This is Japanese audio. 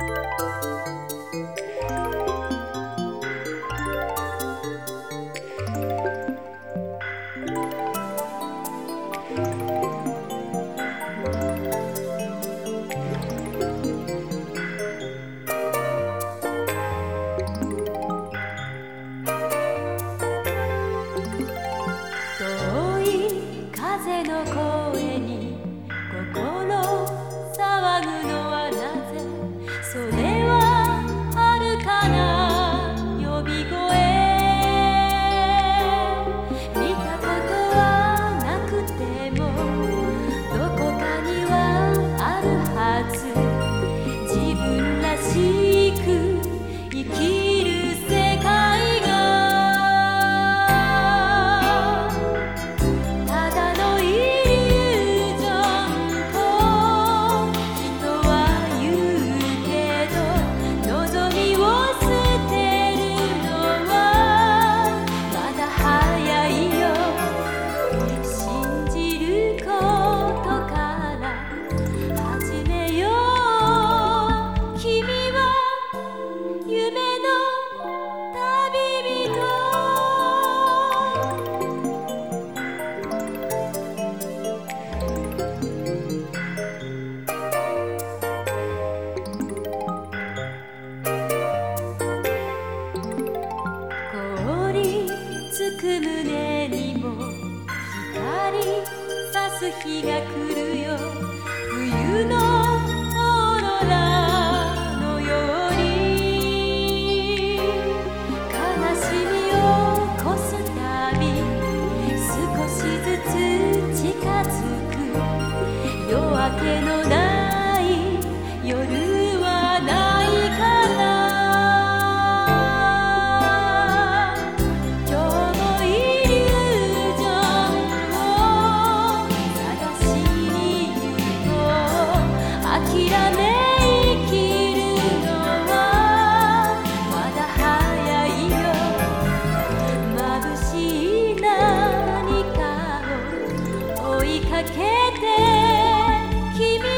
Música 日が来るよ。冬のオーロラのように。悲しみを越すたび少しずつ近づく。夜明けの中かけて君